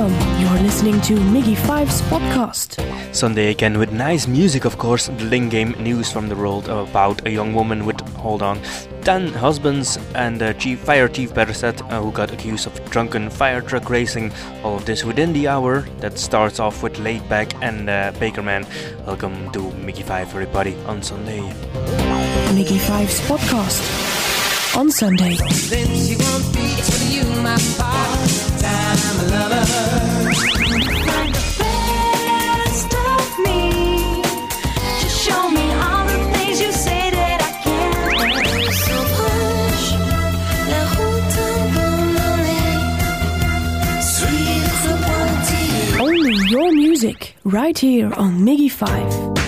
welcome. You're listening to Miggy Five's podcast. Sunday again with nice music, of course. The Ling Game news from the world about a young woman with, hold on, 10 husbands and uh, chief, fire chief better said, uh, who got accused of drunken fire truck racing. All of this within the hour that starts off with Laid Back and uh, Bakerman. Welcome to Miggy Five, everybody, on Sunday. Miggy Five's podcast on Sunday. Only your music, right here on Miggy 5.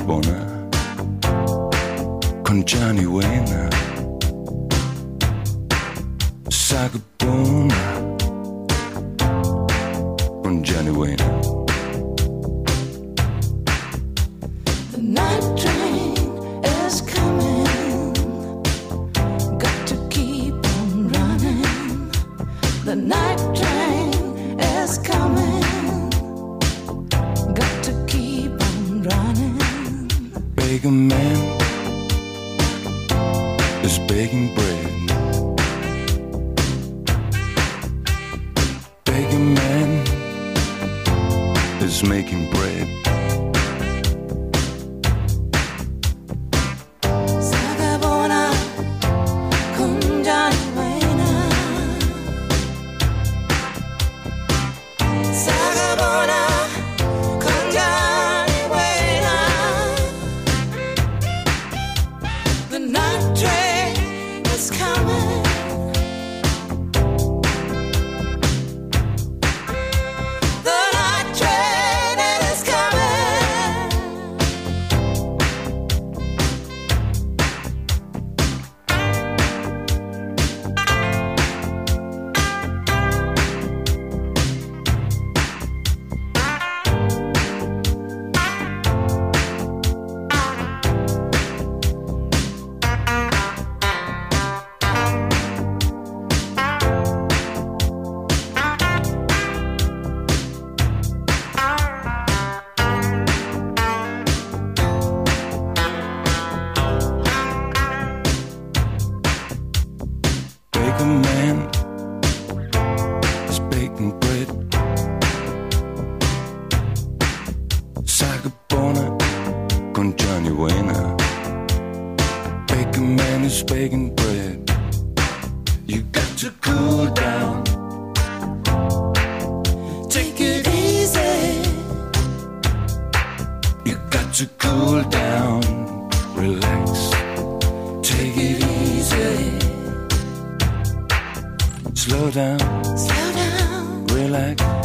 Bocca con Johnny Wayne. Saga con Johnny Wayne. saxophone con Johnny Winner. bacon, man who's baking bread. You got to cool down. Take it easy. You got to cool down. Relax. Take it easy. Slow down. Slow down. Relax.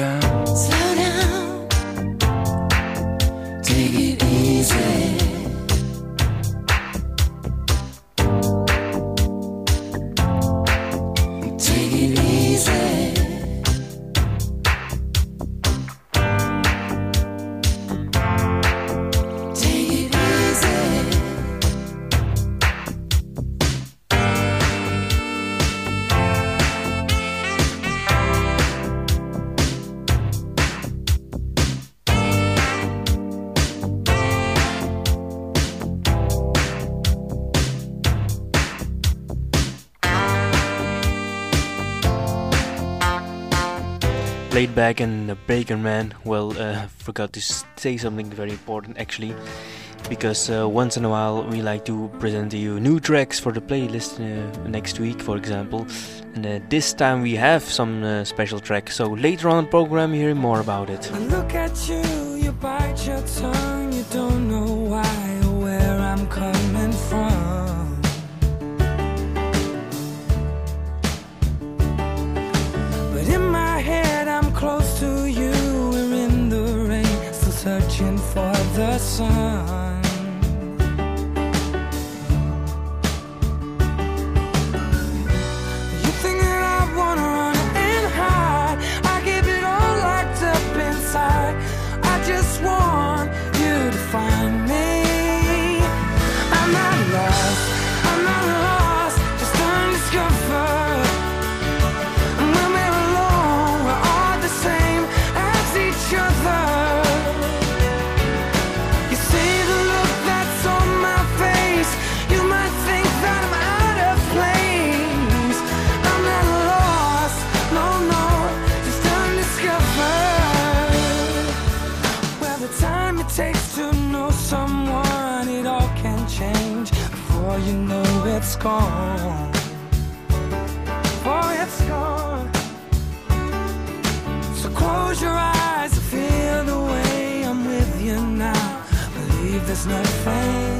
down. Slow down. laid back and a baker man. Well, uh, forgot to say something very important actually, because uh, once in a while we like to present to you new tracks for the playlist uh, next week, for example. And uh, this time we have some uh, special tracks. so later on the program you hear more about it. I look at you, you bite your tongue, you don't know why. sun does not.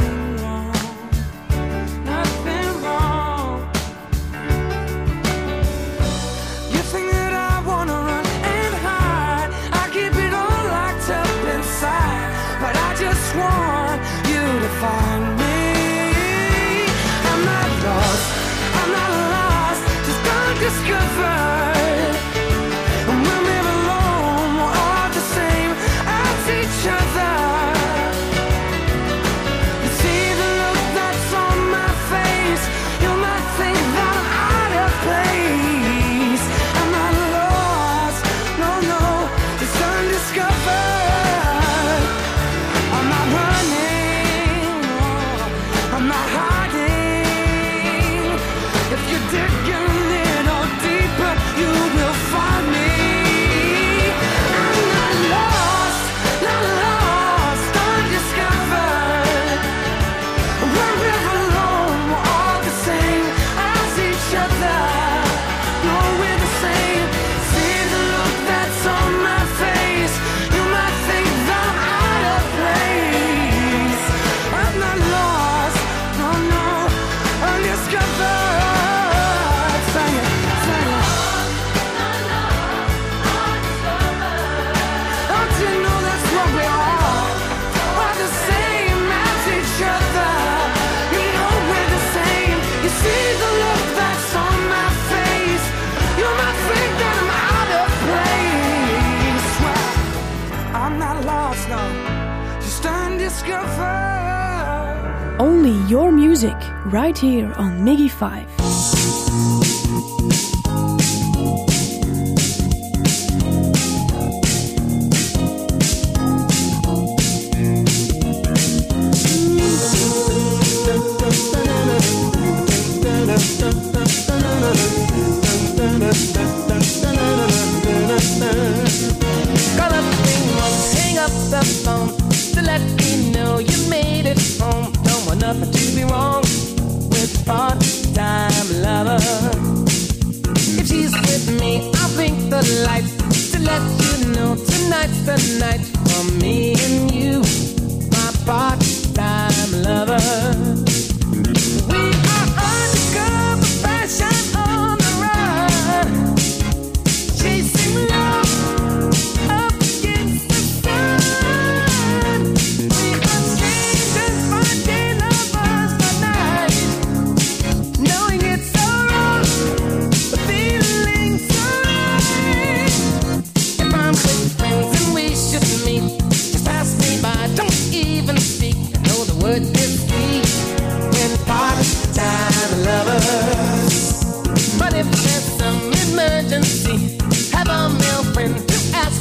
your music right here on Miggy 5.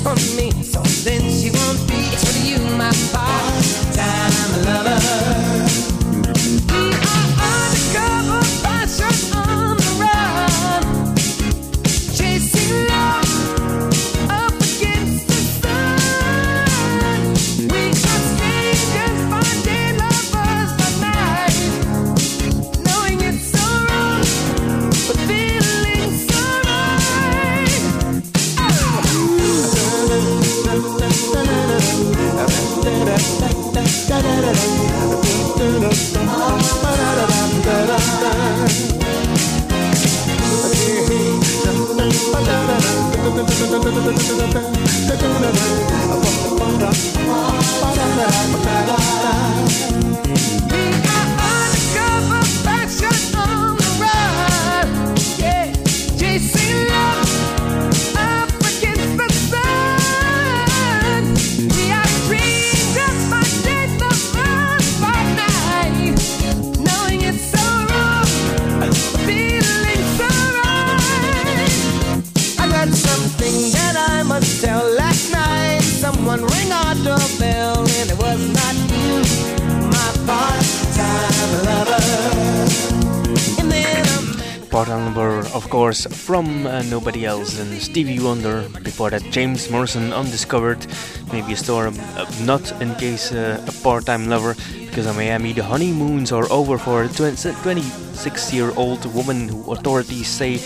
On me. From uh, nobody else than Stevie Wonder. Before that, James Morrison, Undiscovered. Maybe a story uh, not in case uh, a part time lover, because in Miami the honeymoons are over for a 26 year old woman who authorities say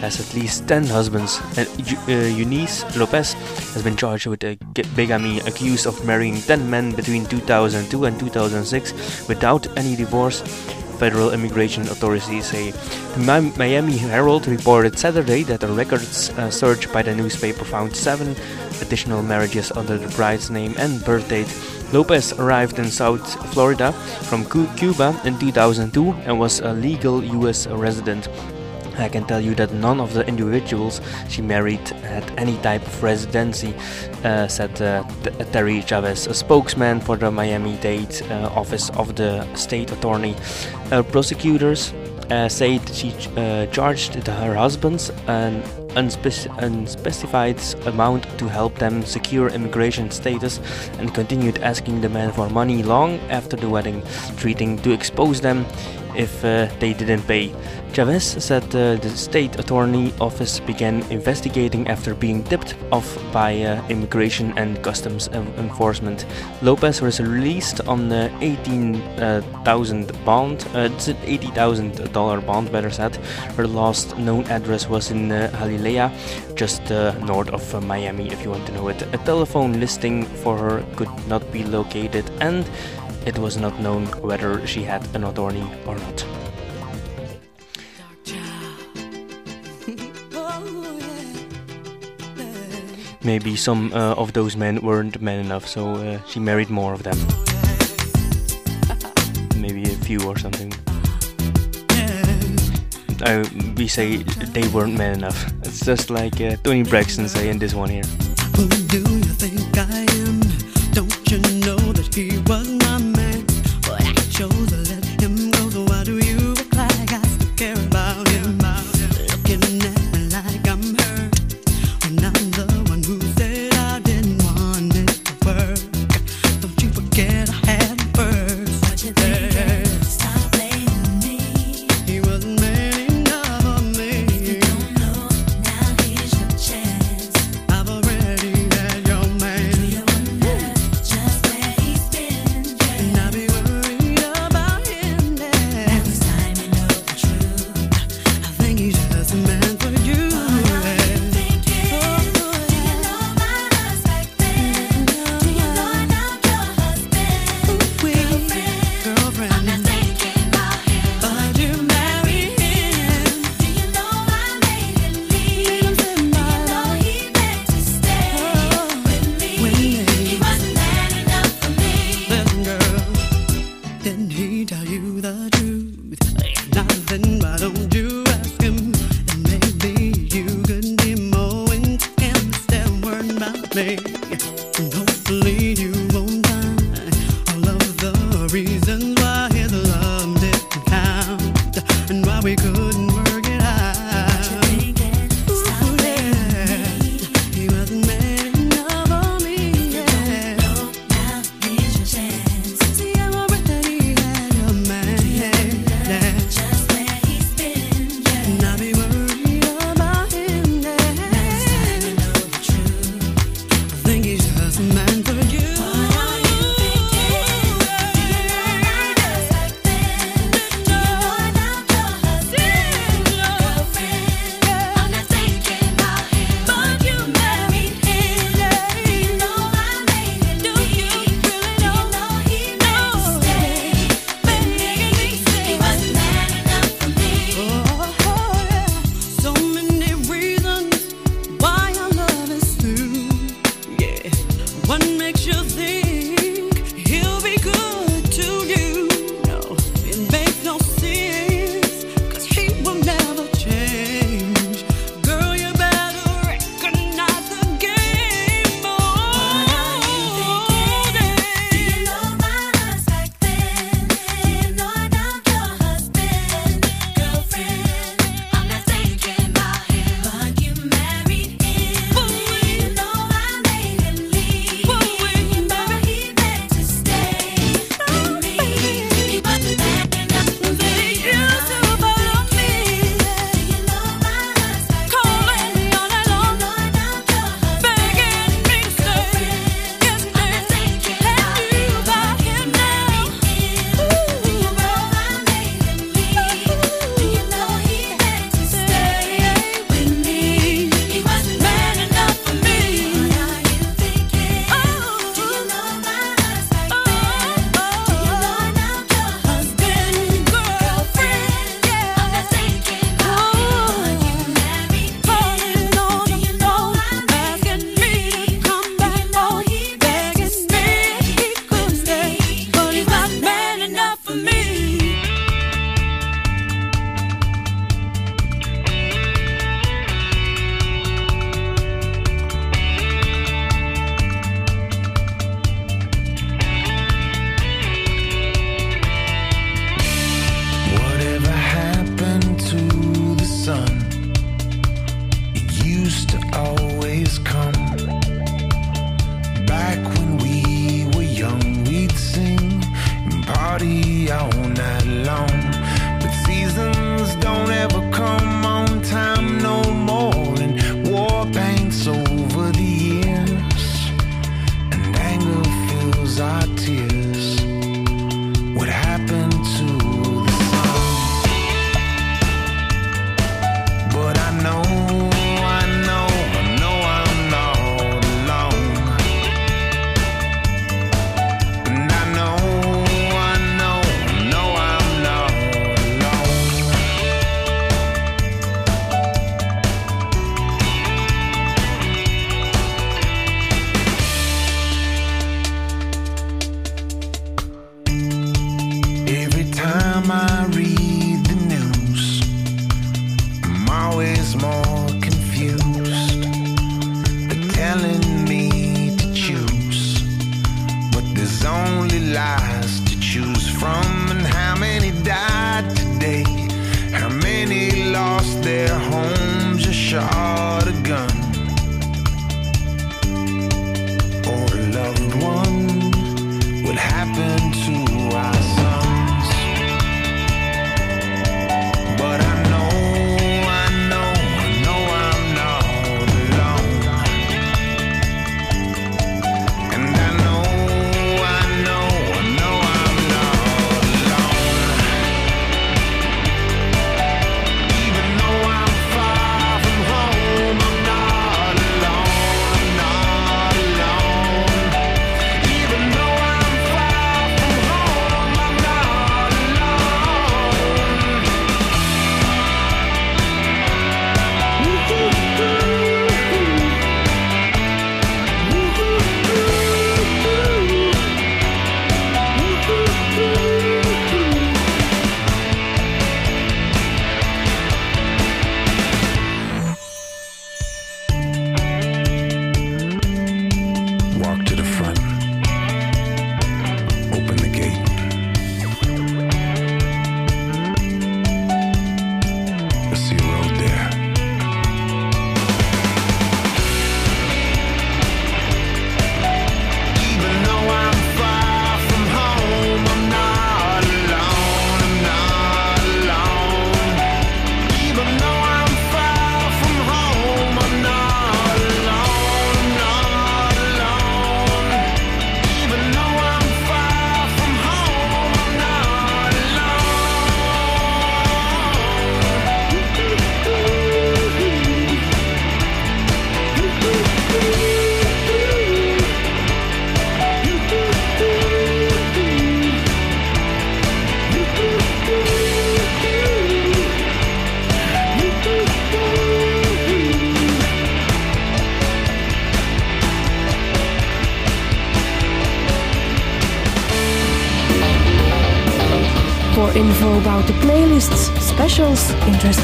has at least 10 husbands. And uh, Eunice Lopez has been charged with a bigamy, accused of marrying 10 men between 2002 and 2006 without any divorce federal immigration authorities say. The Miami Herald reported Saturday that a records uh, search by the newspaper found seven additional marriages under the bride's name and birth date. Lopez arrived in South Florida from Cuba in 2002 and was a legal U.S. resident. I can tell you that none of the individuals she married had any type of residency, uh, said uh, Terry Chavez, a spokesman for the Miami Dade uh, office of the state attorney. Uh, prosecutors uh, said she uh, charged her husbands an unspec- unspecified amount to help them secure immigration status and continued asking the men for money long after the wedding, threatening to expose them if they didn't pay. Chavez said uh, the state attorney office began investigating after being tipped off by uh, immigration and customs enforcement. Lopez was released on the 18,000 uh, bond, uh, $80,000 bond, better said. Her last known address was in uh, just uh, north of Miami, if you want to know it. A telephone listing for her could not be located, and it was not known whether she had an attorney or not. maybe some uh, of those men weren't men enough, so uh, she married more of them. maybe a few or something. Uh, we say they weren't men enough. It's just like uh, Toni Braxton saying this one here. Who do you think I am? Don't you know that he was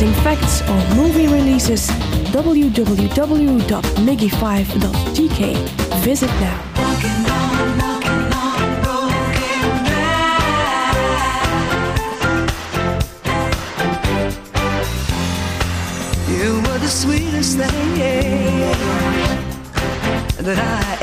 interesting facts or movie releases, www.miggy5.tk. Visit now. the sweetest thing that I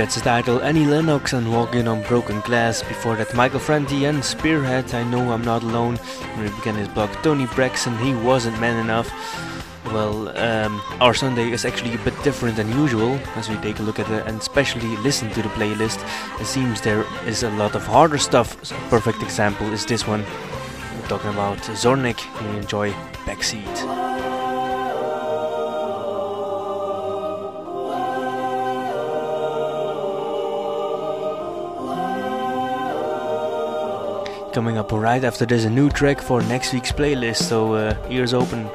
That's the title Annie Lennox and Walking on Broken Glass. Before that, Michael Franti and Spearhead, I Know I'm Not Alone. We began his blog, Toni Braxton, He Wasn't Man Enough. Well, um, our Sunday is actually a bit different than usual as we take a look at it and especially listen to the playlist. It seems there is a lot of harder stuff. So perfect example is this one. We're talking about Zornik. You enjoy Backseat. Coming up right after there's a new track for next week's playlist, so uh, ears open.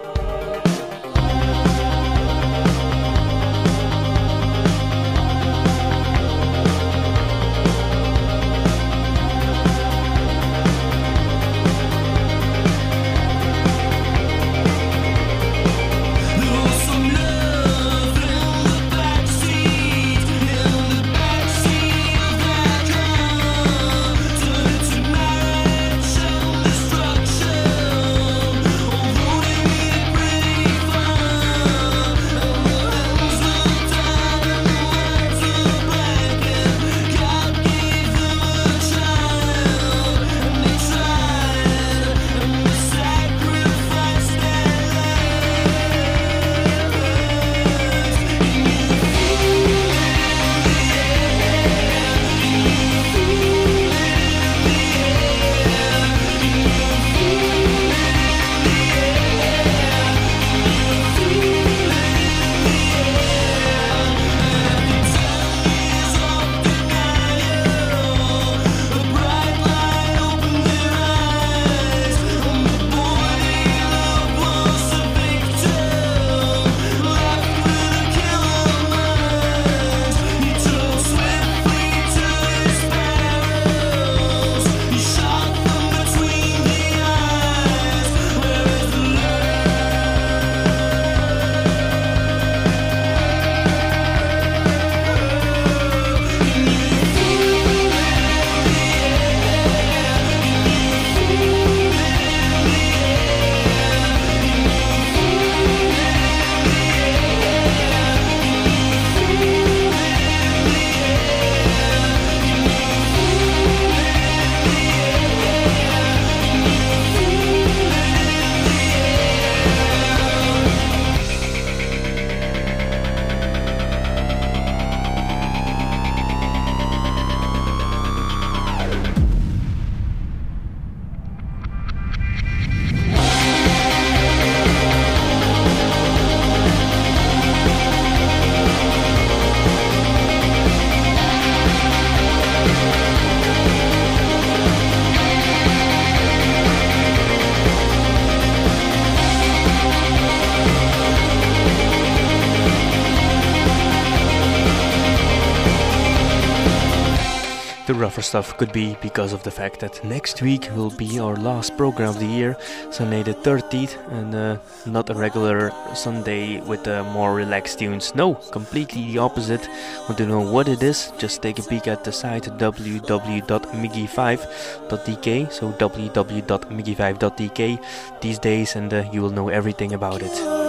stuff could be because of the fact that next week will be our last program of the year, Sunday the 30th, and uh, not a regular Sunday with uh, more relaxed tunes. No, completely the opposite. Want to know what it is? Just take a peek at the site www.miggy5.dk. So www.miggy5.dk these days, and uh, you will know everything about it.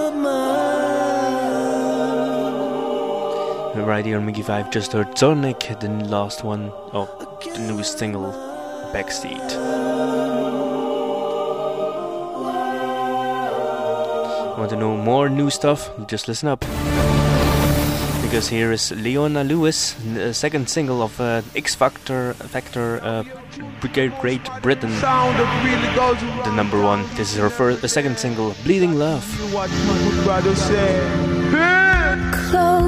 right here on Miggy 5 just heard Zornik, the last one, oh, the new single, Backseat. Want to know more new stuff? Just listen up. Because here is Leona Lewis, the second single of uh, X Factor, Factor uh, Great Britain. The number one. This is her first, second single, Bleeding Love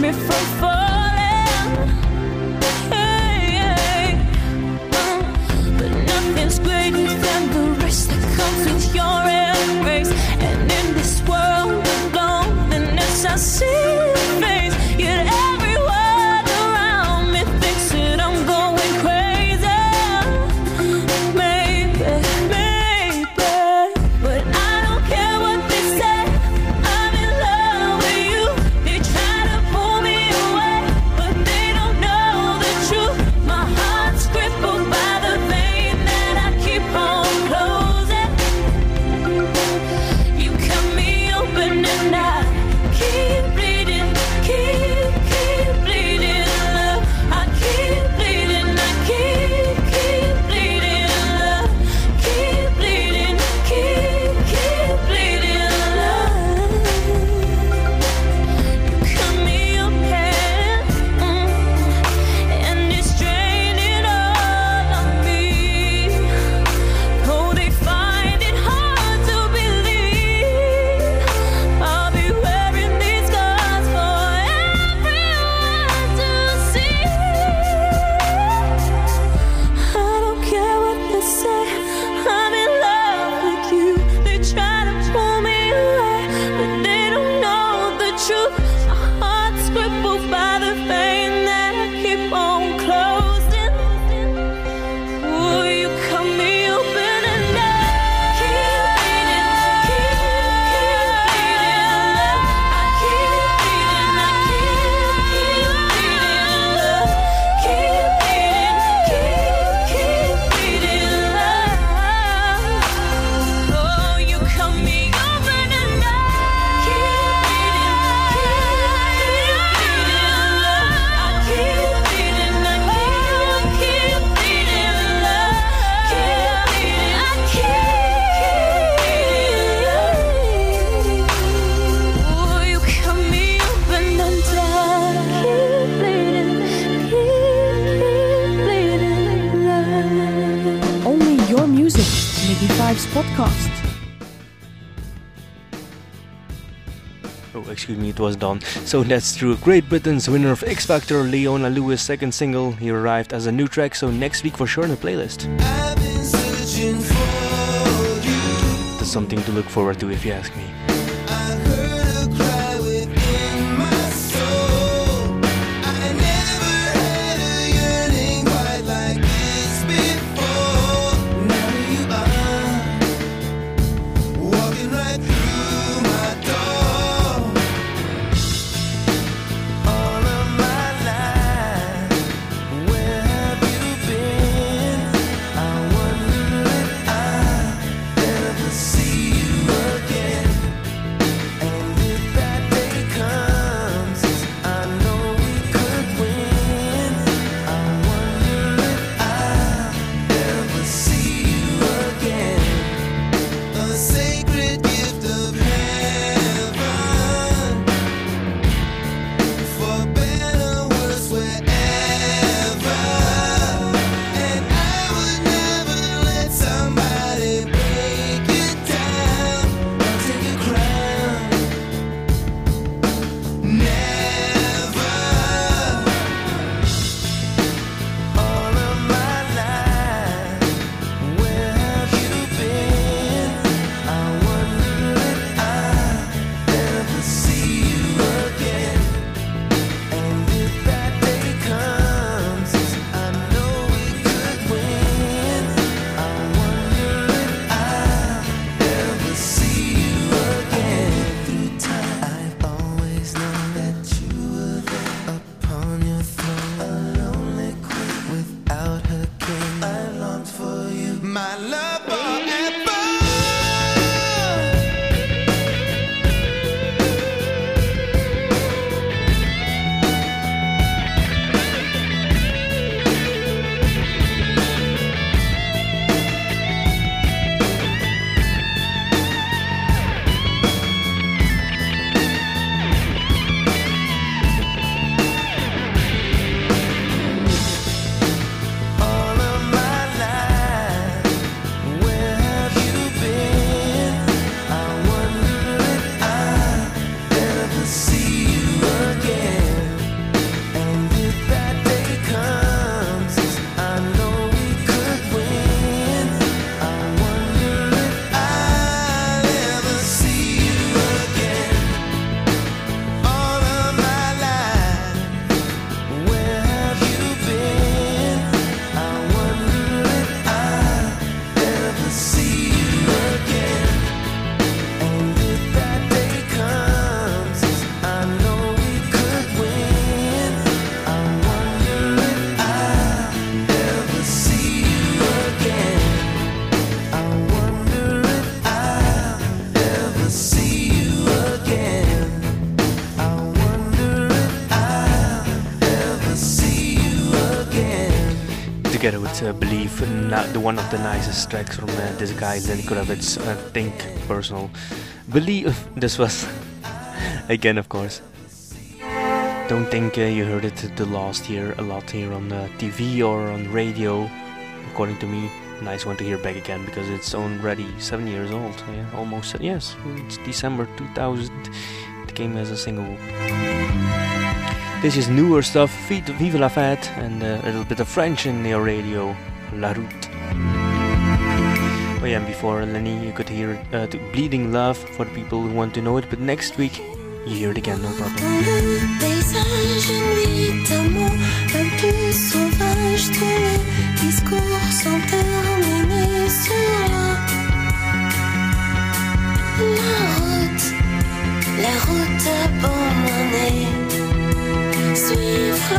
me faithful. It was done. So that's true. Great Britain's winner of X Factor, Leona Lewis' second single. He arrived as a new track, so next week for sure in the playlist. That's something to look forward to if you ask me. The one of the nicest tracks from uh, this guy, Lenny Kravitz, I think, personal. Believe, this was, again, of course. Don't think uh, you heard it the last year a lot here on uh, TV or on radio, according to me. Nice one to hear back again because it's already seven years old. Yeah, almost. Yes, it's December 2000. It came as a single. This is newer stuff, Vive la Fête, and uh, a little bit of French in your radio, La Route. Oh yeah, before Lenny, you could hear uh, Bleeding Love for the people who want to know it, but next week you hear it again, no problem. La route abandonnée suivre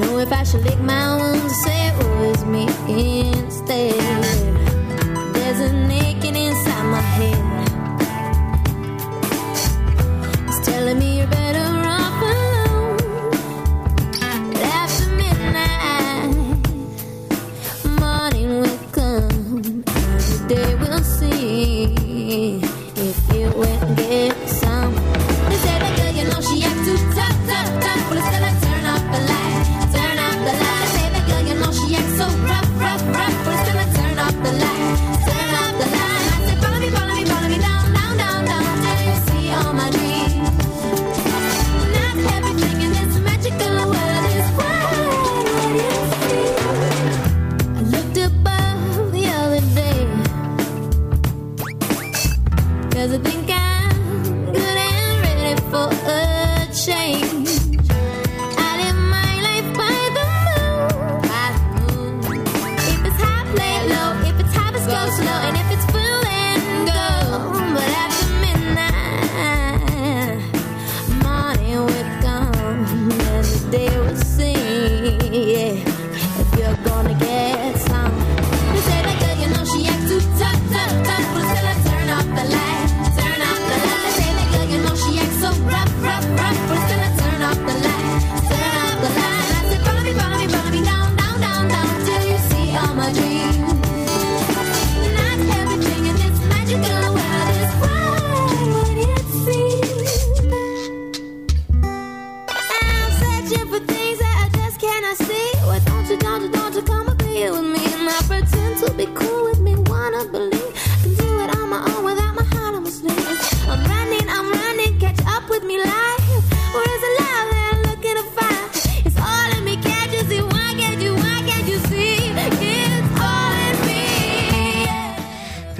know if I should lick my wounds or say it was me instead. There's a nick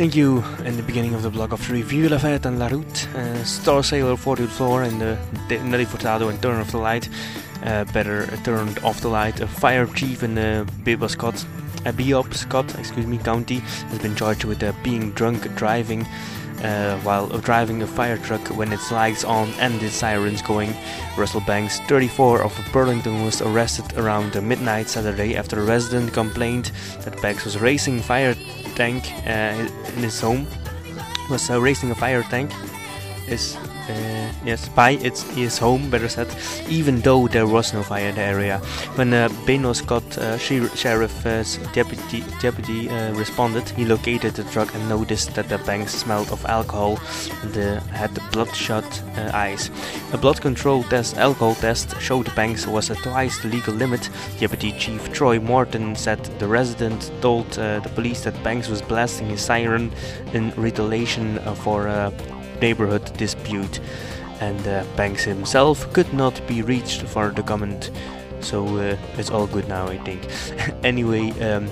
Thank you. In the beginning of the blog of Review La Fête and La Route, uh, Starsailor 40 Floor and the De- Nelly Furtado and Turn Off the Light. Uh, better uh, turned off the light. A fire chief in the Biba Scott, uh, Biop Scott, excuse me, county has been charged with uh, being drunk driving uh, while driving a fire truck when its lights on and its sirens going. Russell Banks, 34 of Burlington, was arrested around uh, midnight Saturday after a resident complained that Banks was racing fire tank uh, in his home. Was uh, racing a fire tank. Is uh, yes by its his home, better said, even though there was no fire in the area. When uh, Beno Scott, uh, she- sheriff's deputy deputy uh, responded, he located the truck and noticed that the banks smelled of alcohol and uh, had bloodshot uh, eyes. A blood control test, alcohol test, showed the banks was at twice the legal limit. Deputy Chief Troy Morton said the resident told uh, the police that Banks was blasting his siren in retaliation uh, for neighborhood dispute, and uh, Banks himself could not be reached for the comment. So uh, it's all good now, I think. anyway, um,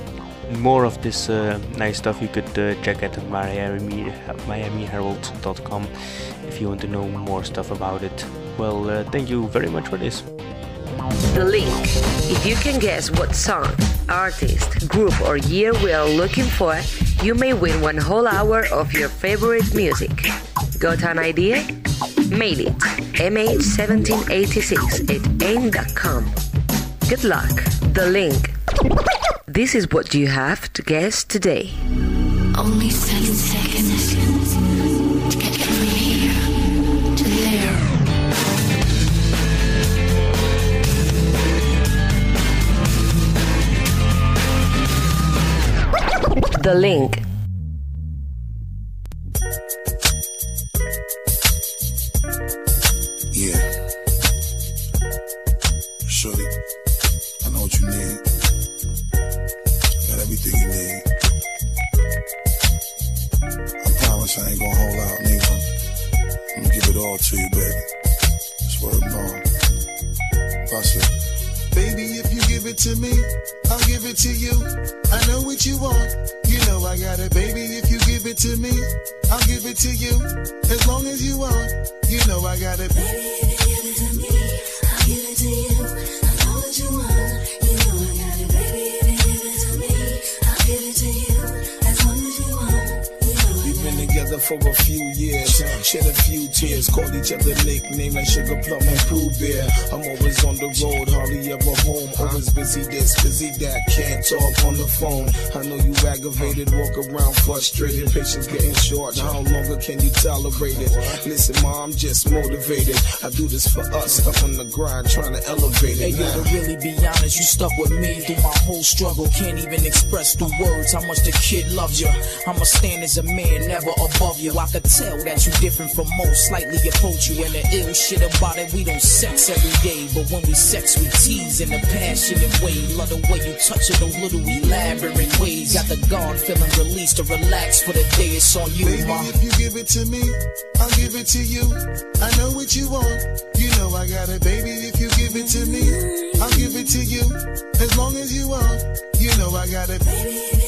more of this uh, nice stuff you could uh, check at Miami, MiamiHerald.com if you want to know more stuff about it. Well, uh, thank you very much for this. The link. If you can guess what song, artist, group, or year we are looking for, you may win one whole hour of your favorite music. Got an idea? Mail it mh1786 at aim.com. Good luck. The link. This is what you have to guess today. Only seven seconds to get from here to there. The link. You aggravated, walk around frustrated, patience getting short. How longer can you tolerate it? Listen, mom, I'm just motivated. I do this for us, up on the grind, trying to elevate Hey it. yo, to really be honest, you stuck with me through my whole struggle. Can't even express through words how much the kid loves you. I'ma stand as a man, never above you. I could tell that you different from most, slightly approach you. And the ill shit about it, we don't sex every day. But when we sex, we tease in a passionate way. Love the way you touch it, those little elaborate ways. Got the guard feeling released to relax for the day. It's on you, Baby, ma. if you give it to me, I'll give it to you. I know what you want. You know I got it, baby. If you give it to me, I'll give it to you. As long as you want, you know I got it.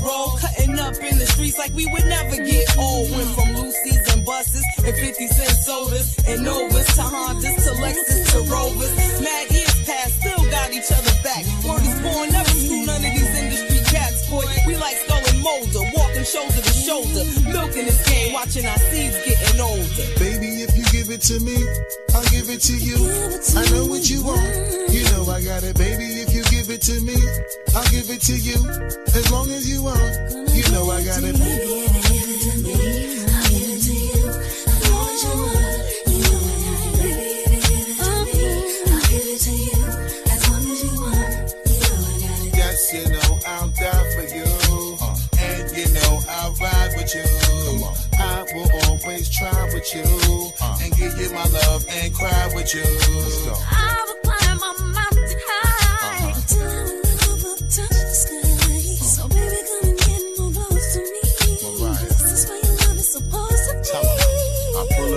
road, cutting up in the streets like we would never get old. Went from Lucy's and buses and 50 cent sodas and Novas to Hondas to Lexus to Rovers. Mad years past, still got each other back. Word is born, never screw none of these industry cats, boy. We like skull molder, walking shoulder to shoulder, milking this game, watching our seeds getting older. Baby, if you give it to me, I'll give it to you. I know what you want. You know I got it, baby. If you it to me, I'll give it to you. As long as you want, you know I got it. Yes, you know I'll die for you. And you know I'll ride with you. I will always try with you. And give you my love and cry with you.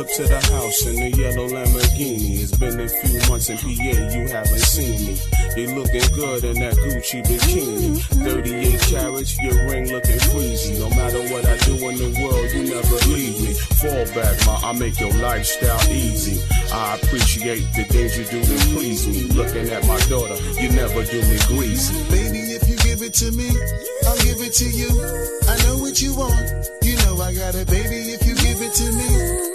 Up to the house in the yellow Lamborghini. It's been a few months in PA, you haven't seen me. You're looking good in that Gucci bikini. 38 carats, your ring looking freezy. No matter what I do in the world, you never leave me. Fall back, ma, I make your lifestyle easy. I appreciate the things you do to please me. Looking at my daughter, you never do me greasy. Baby, if you give it to me, I'll give it to you. I know what you want. You know I got it, baby. If you give it to me,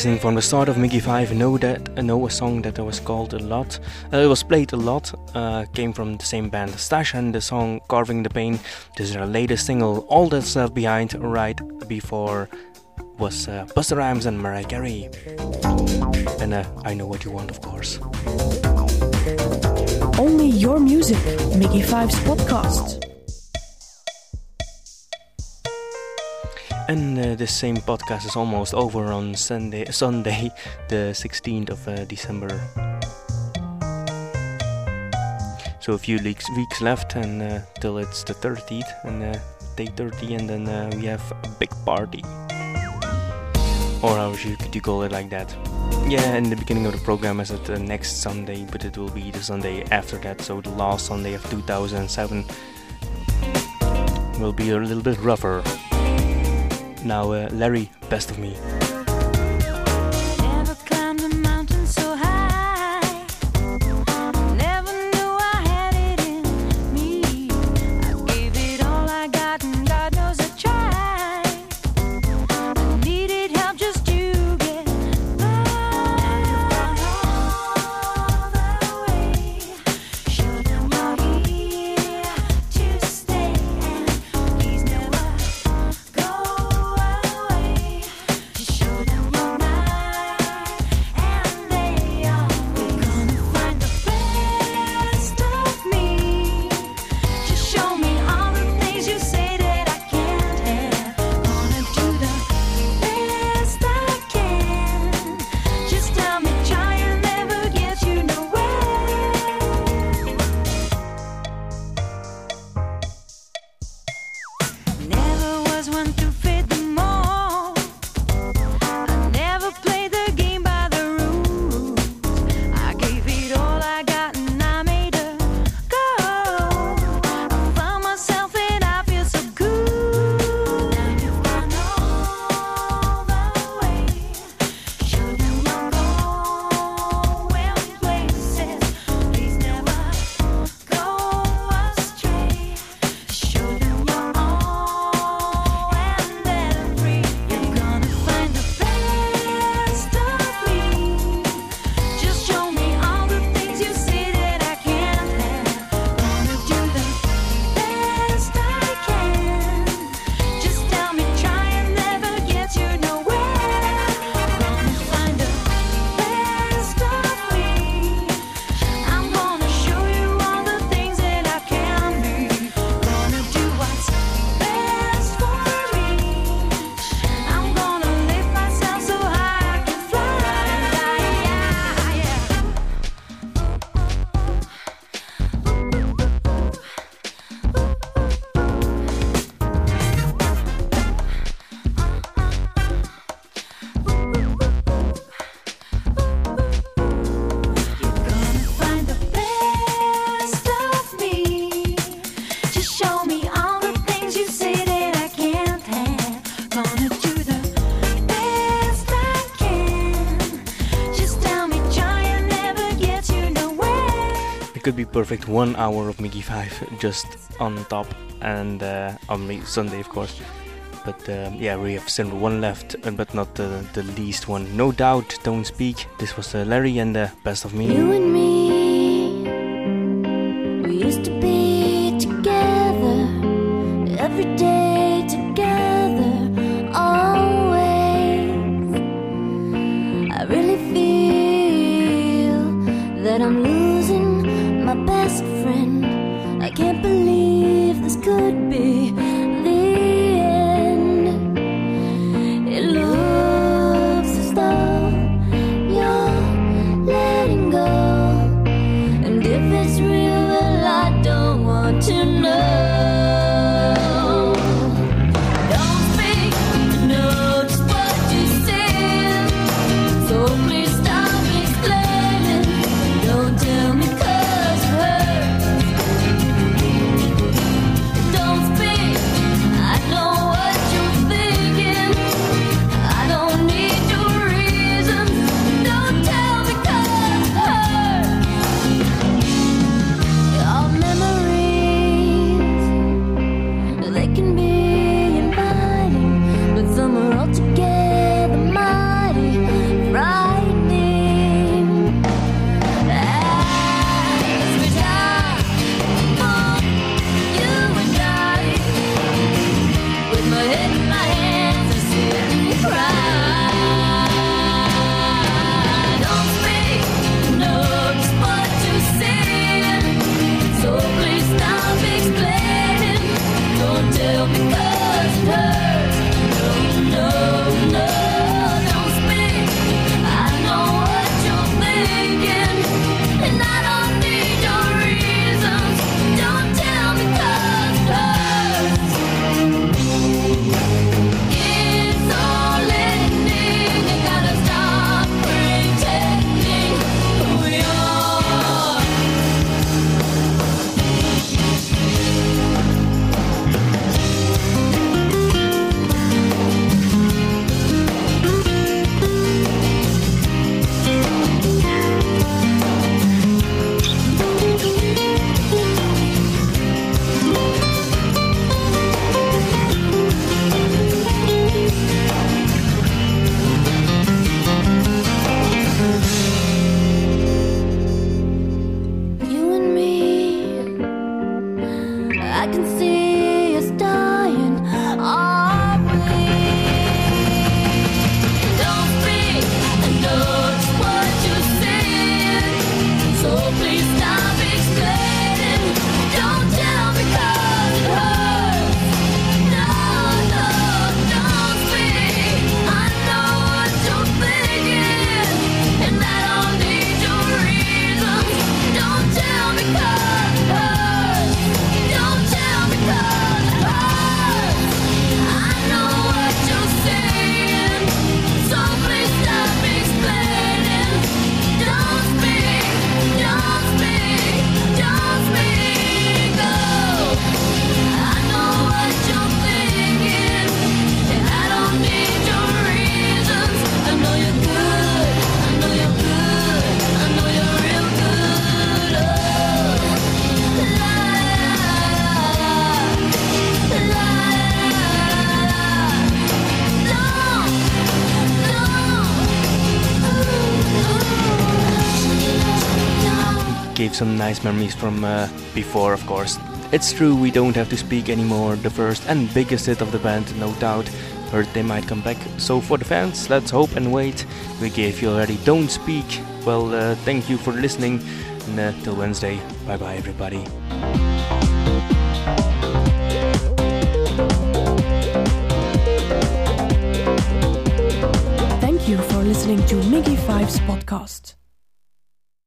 listening from the start of Miggy 5 know that uh, know a song that was called a lot. Uh, it was played a lot. Uh, came from the same band Stash and the song Carving the Pain. This is their latest single. All that's left behind. Right before was uh, Busta Rhymes and Mariah Carey. And uh, I know what you want, of course. Only your music, Miggy 5's podcast. And uh, this same podcast is almost over on Sunday, Sunday, the 16th of uh, December. So a few weeks, weeks left, and uh, till it's the 30th and uh, day 30, and then uh, we have a big party, or how you could you call it like that? Yeah, in the beginning of the program, I said uh, next Sunday, but it will be the Sunday after that. So the last Sunday of 2007 will be a little bit rougher. Now, uh, Larry, best of me. Perfect one hour of Miggy 5 just on top and uh, on Sunday, of course. But um, yeah, we have still one left, uh, but not the, the least one. No doubt, don't speak. This was uh, Larry and the best of me, my best friend. I can't believe this could be nice memories from uh, before, of course. It's true, we don't have to speak anymore. The first and biggest hit of the band, no doubt. Heard they might come back. So for the fans, let's hope and wait. We gave you already Don't Speak. Well, uh, thank you for listening. And uh, till Wednesday, bye bye, everybody. Thank you for listening to Miggy Five's podcast.